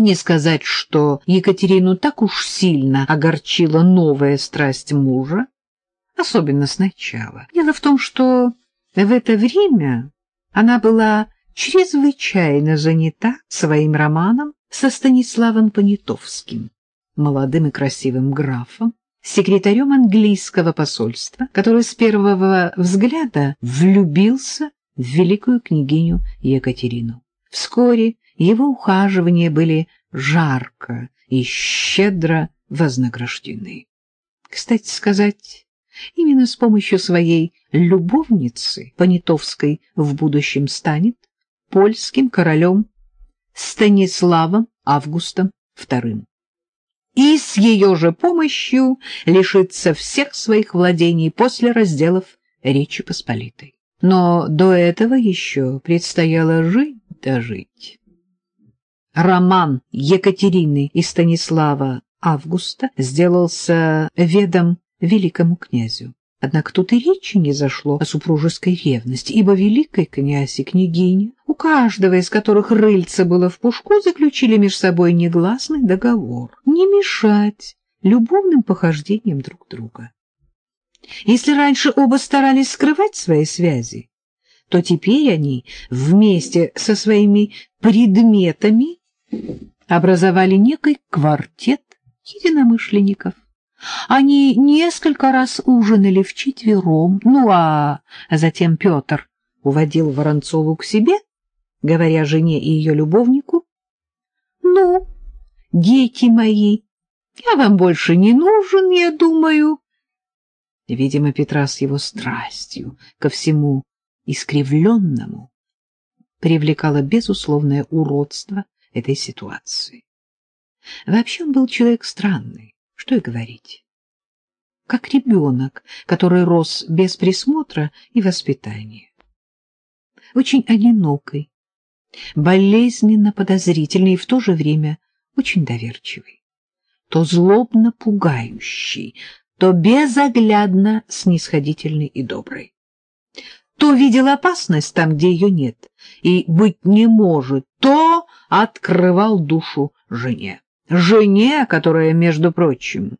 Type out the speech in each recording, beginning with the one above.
Не сказать, что Екатерину так уж сильно огорчила новая страсть мужа, особенно сначала. Дело в том, что в это время она была чрезвычайно занята своим романом со Станиславом Понятовским, молодым и красивым графом, секретарем английского посольства, который с первого взгляда влюбился в великую княгиню Екатерину. Вскоре его ухаживания были жарко и щедро вознаграждены. Кстати сказать, именно с помощью своей любовницы Понятовской в будущем станет польским королем Станиславом Августом II. И с ее же помощью лишится всех своих владений после разделов Речи Посполитой. Но до этого еще предстояло жить да жить. Роман Екатерины и Станислава Августа сделался ведом великому князю. Однако тут и речи не зашло о супружеской ревности, ибо великий князь и княгиня, у каждого из которых рыльце было в пушку, заключили между собой негласный договор не мешать любовным похождениям друг друга. Если раньше оба старались скрывать свои связи, то теперь они вместе со своими предметами образовали некий квартет единомышленников. Они несколько раз ужинали вчетвером, ну а затем Петр уводил Воронцову к себе, говоря жене и ее любовнику, «Ну, дети мои, я вам больше не нужен, я думаю». Видимо, Петра с его страстью ко всему искривленному привлекало безусловное уродство этой ситуации. Вообще он был человек странный, что и говорить. Как ребенок, который рос без присмотра и воспитания. Очень одинокий, болезненно подозрительный и в то же время очень доверчивый. То злобно пугающий, то безоглядно снисходительный и добрый. То видел опасность там, где ее нет, и быть не может, то открывал душу жене. Жене, которая, между прочим,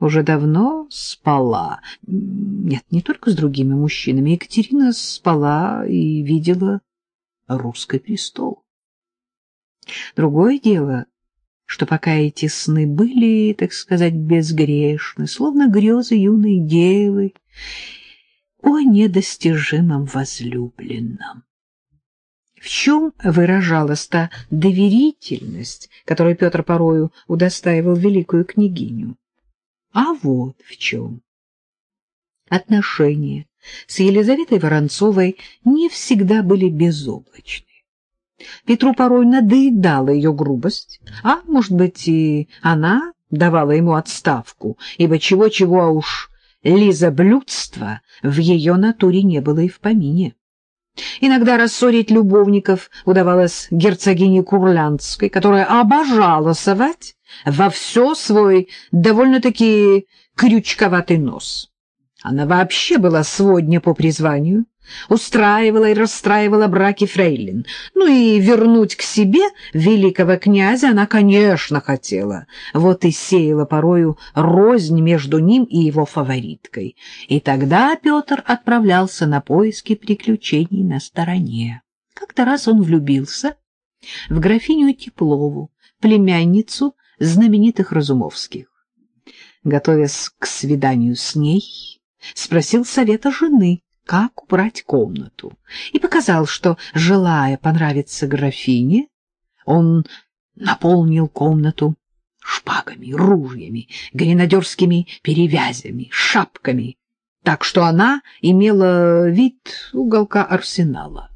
уже давно спала. Нет, не только с другими мужчинами. Екатерина спала и видела русский престол. Другое дело, что пока эти сны были, так сказать, безгрешны, словно грезы юной девы, о недостижимом возлюбленном. В чем выражалась та доверительность, которой Петр порою удостаивал великую княгиню? А вот в чем. Отношения с Елизаветой Воронцовой не всегда были безоблачны. Петру порой надоедала ее грубость, а, может быть, и она давала ему отставку, ибо чего-чего а уж лизоблюдства в ее натуре не было и в помине. Иногда рассорить любовников удавалось герцогине Курлянской, которая обожала совать во все свой довольно-таки крючковатый нос. Она вообще была сводня по призванию, устраивала и расстраивала браки фрейлин. Ну и вернуть к себе великого князя она, конечно, хотела. Вот и сеяла порою рознь между ним и его фавориткой. И тогда Петр отправлялся на поиски приключений на стороне. Как-то раз он влюбился в графиню Теплову, племянницу знаменитых Разумовских. Готовясь к свиданию с ней, спросил совета жены, как убрать комнату, и показал, что, желая понравиться графине, он наполнил комнату шпагами, ружьями, гренадерскими перевязями, шапками, так что она имела вид уголка арсенала.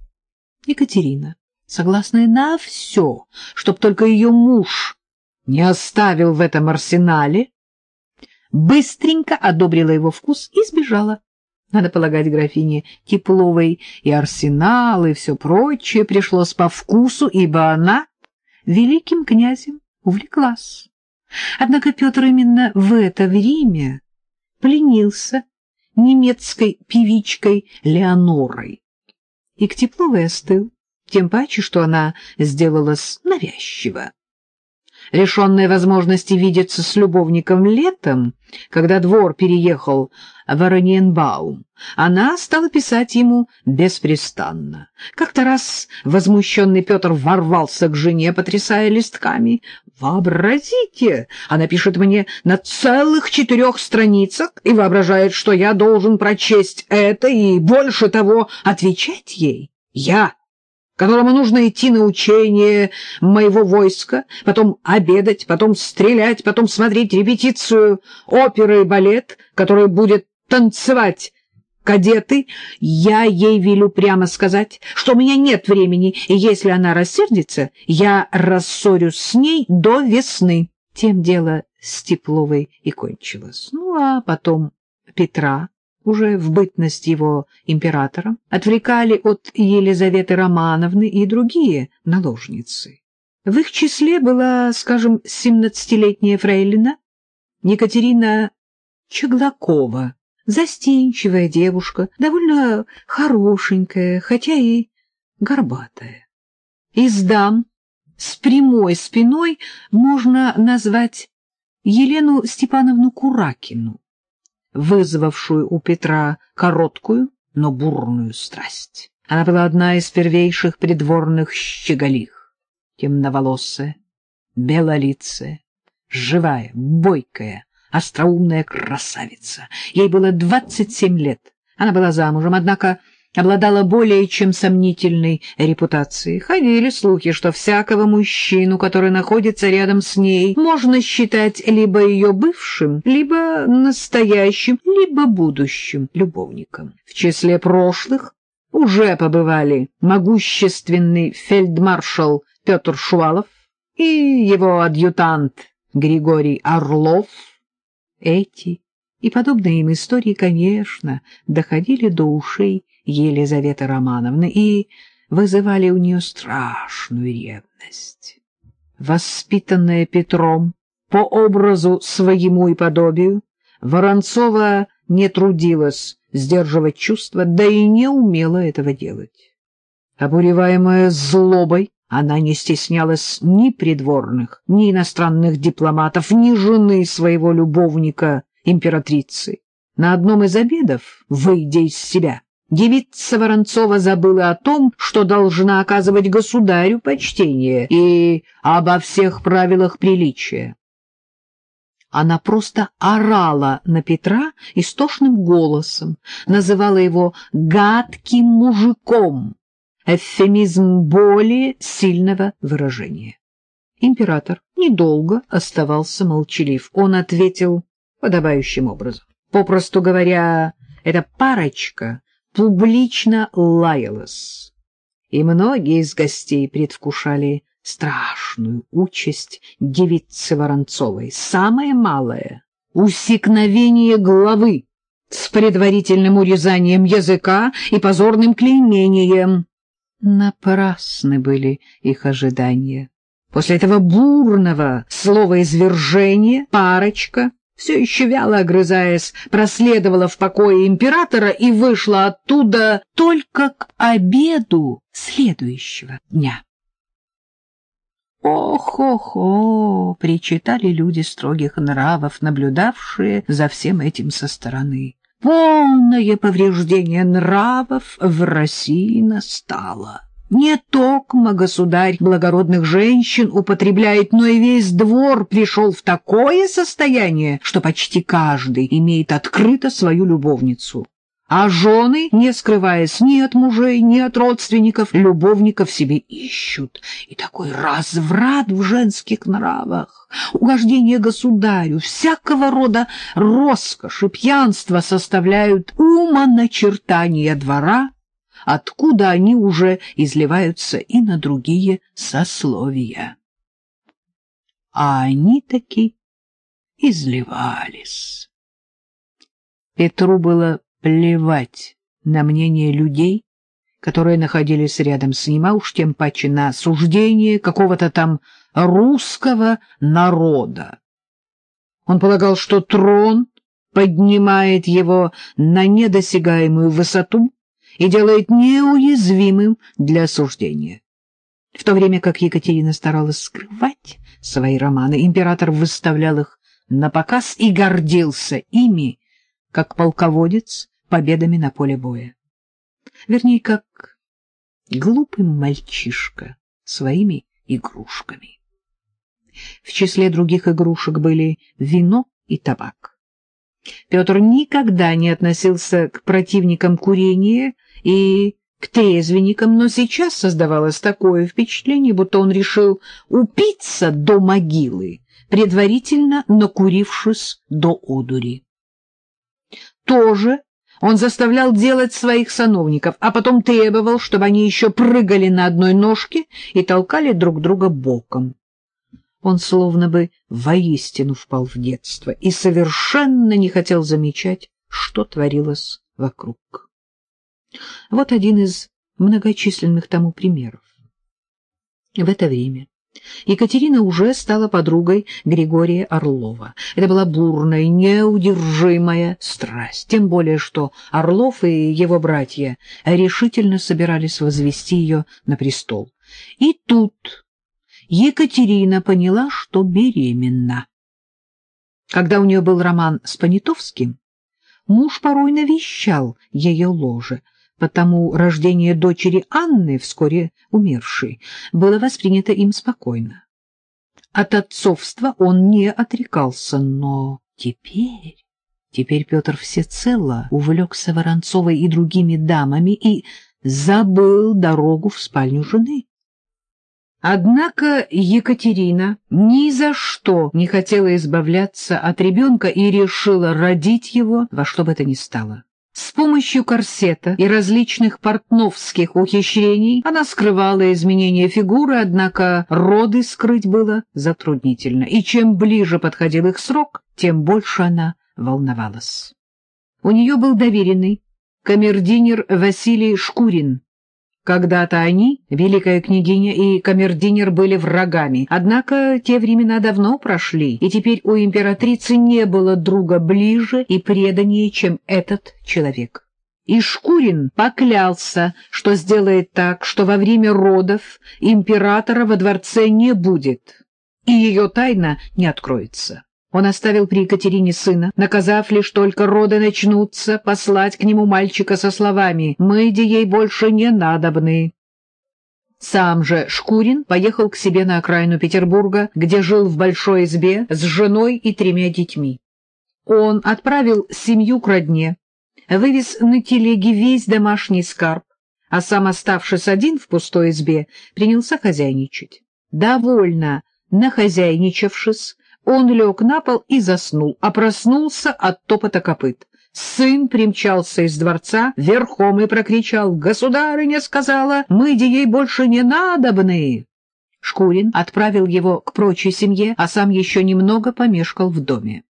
Екатерина, согласная на все, чтоб только ее муж не оставил в этом арсенале, быстренько одобрила его вкус и сбежала. Надо полагать, графине Тепловой и арсенал, и все прочее пришлось по вкусу, ибо она великим князем увлеклась. Однако Петр именно в это время пленился немецкой певичкой Леонорой и к Тепловой остыл, тем паче, что она сделалась навязчива. Лишенная возможности видеться с любовником летом, когда двор переехал в Ораниенбаум, она стала писать ему беспрестанно. Как-то раз возмущенный Петр ворвался к жене, потрясая листками. «Вообразите! Она пишет мне на целых четырех страницах и воображает, что я должен прочесть это и, больше того, отвечать ей. Я!» Которому нужно идти на учение моего войска, потом обедать, потом стрелять, потом смотреть репетицию оперы и балет, который будет танцевать кадеты, я ей велю прямо сказать, что у меня нет времени, и если она рассердится, я рассорюсь с ней до весны. Тем дело с Тепловой и кончилось. Ну, а потом Петра уже в бытность его императором, отвлекали от Елизаветы Романовны и другие наложницы. В их числе была, скажем, семнадцатилетняя фрейлина Екатерина Чеглакова, застенчивая девушка, довольно хорошенькая, хотя и горбатая. Из дам с прямой спиной можно назвать Елену Степановну Куракину, вызвавшую у Петра короткую, но бурную страсть. Она была одна из первейших придворных щеголих, темноволосая, белолицая, живая, бойкая, остроумная красавица. Ей было двадцать семь лет. Она была замужем, однако обладала более чем сомнительной репутацией. Ходили слухи, что всякого мужчину, который находится рядом с ней, можно считать либо ее бывшим, либо настоящим, либо будущим любовником. В числе прошлых уже побывали могущественный фельдмаршал Петр Шувалов и его адъютант Григорий Орлов. Эти и подобные им истории, конечно, доходили до ушей Елизаветы Романовны и вызывали у нее страшную ревность. Воспитанная Петром по образу своему и подобию, Воронцова не трудилась сдерживать чувства, да и не умела этого делать. Обуреваемая злобой, она не стеснялась ни придворных, ни иностранных дипломатов, ни жены своего любовника, императрицы. На одном из обедов, выйдя из себя, Девица Воронцова забыла о том, что должна оказывать государю почтение и обо всех правилах приличия. Она просто орала на Петра истошным голосом, называла его «гадким мужиком», эвфемизм более сильного выражения. Император недолго оставался молчалив. Он ответил подобающим образом. Попросту говоря, эта парочка публично лаялась, и многие из гостей предвкушали страшную участь девицы Воронцовой. Самое малое — усекновение головы с предварительным урезанием языка и позорным клеймением. Напрасны были их ожидания. После этого бурного словоизвержения парочка все еще вяло огрызаясь, проследовала в покое императора и вышла оттуда только к обеду следующего дня. «Ох-ох-ох!» — причитали люди строгих нравов, наблюдавшие за всем этим со стороны. «Полное повреждение нравов в России настало». Не токмо государь благородных женщин употребляет, но и весь двор пришел в такое состояние, что почти каждый имеет открыто свою любовницу. А жены, не скрываясь ни от мужей, ни от родственников, любовников себе ищут. И такой разврат в женских нравах, угождение государю, всякого рода роскошь и пьянство составляют умоначертания двора, откуда они уже изливаются и на другие сословия. А они таки изливались. Петру было плевать на мнение людей, которые находились рядом с ним, а уж тем паче на суждение какого-то там русского народа. Он полагал, что трон поднимает его на недосягаемую высоту, и делает неуязвимым для осуждения. В то время как Екатерина старалась скрывать свои романы. Император выставлял их на показ и гордился ими, как полководец победами на поле боя. Вернее, как глупый мальчишка своими игрушками. В числе других игрушек были вино и табак. Петр никогда не относился к противникам курения и к трезвенникам, но сейчас создавалось такое впечатление, будто он решил упиться до могилы, предварительно накурившись до одури. Тоже он заставлял делать своих сановников, а потом требовал, чтобы они еще прыгали на одной ножке и толкали друг друга боком. Он словно бы воистину впал в детство и совершенно не хотел замечать, что творилось вокруг. Вот один из многочисленных тому примеров. В это время Екатерина уже стала подругой Григория Орлова. Это была бурная, неудержимая страсть, тем более что Орлов и его братья решительно собирались возвести ее на престол. И тут Екатерина поняла, что беременна. Когда у нее был роман с Понятовским, муж порой навещал ее ложе, потому рождение дочери Анны, вскоре умершей, было воспринято им спокойно. От отцовства он не отрекался, но теперь... Теперь Петр всецело увлекся Воронцовой и другими дамами и забыл дорогу в спальню жены. Однако Екатерина ни за что не хотела избавляться от ребенка и решила родить его во что бы то ни стало. С помощью корсета и различных портновских ухищрений она скрывала изменения фигуры, однако роды скрыть было затруднительно, и чем ближе подходил их срок, тем больше она волновалась. У нее был доверенный камердинер Василий Шкурин, когда-то они, великая княгиня и камердинер, были врагами, однако те времена давно прошли, и теперь у императрицы не было друга ближе и преданнее, чем этот человек. И Шкурин поклялся, что сделает так, что во время родов императора во дворце не будет, и ее тайна не откроется. Он оставил при Екатерине сына, наказав лишь только роды начнутся, послать к нему мальчика со словами «Мы ей больше не надобны». Сам же Шкурин поехал к себе на окраину Петербурга, где жил в большой избе с женой и тремя детьми. Он отправил семью к родне, вывез на телеге весь домашний скарб, а сам, оставшись один в пустой избе, принялся хозяйничать. Довольно нахозяйничавшись, он лег на пол и заснул, а проснулся от топота копыт. Сын примчался из дворца верхом и прокричал «Государыня сказала, мы ей больше не надобны!» Шкурин отправил его к прочей семье, а сам еще немного помешкал в доме.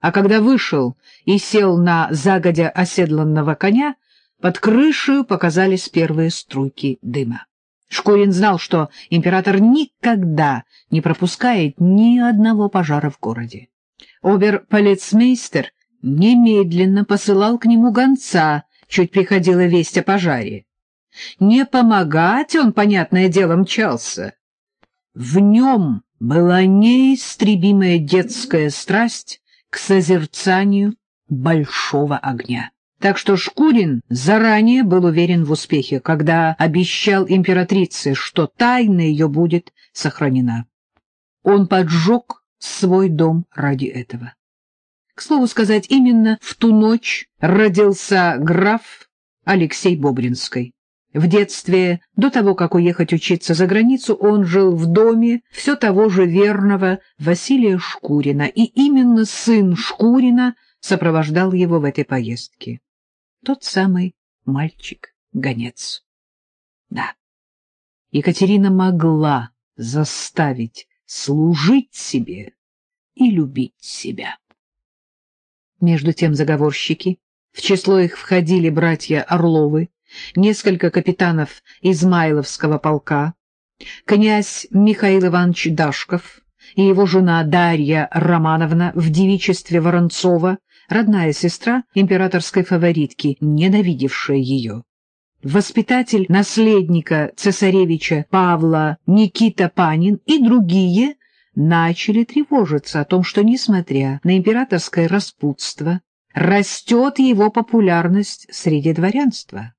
А когда вышел и сел на загодя оседланного коня, под крышей показались первые струйки дыма. Шкурин знал, что император никогда не пропускает ни одного пожара в городе. Обер-полицмейстер немедленно посылал к нему гонца, чуть приходила весть о пожаре. Не помогать он, понятное дело, мчался. В нем была неистребимая детская страсть к созерцанию большого огня. Так что Шкурин заранее был уверен в успехе, когда обещал императрице, что тайна ее будет сохранена. Он поджег свой дом ради этого. К слову сказать, именно в ту ночь родился граф Алексей Бобринский. В детстве, до того, как уехать учиться за границу, он жил в доме все того же верного Василия Шкурина, и именно сын Шкурина сопровождал его в этой поездке тот самый мальчик-гонец. Да, Екатерина могла заставить служить себе и любить себя. Между тем заговорщики, в число их входили братья Орловы, несколько капитанов Измайловского полка, князь Михаил Иванович Дашков и его жена Дарья Романовна в девичестве Воронцова родная сестра императорской фаворитки, ненавидевшая ее. Воспитатель наследника цесаревича Павла Никита Панин и другие начали тревожиться о том, что, несмотря на императорское распутство, растет его популярность среди дворянства.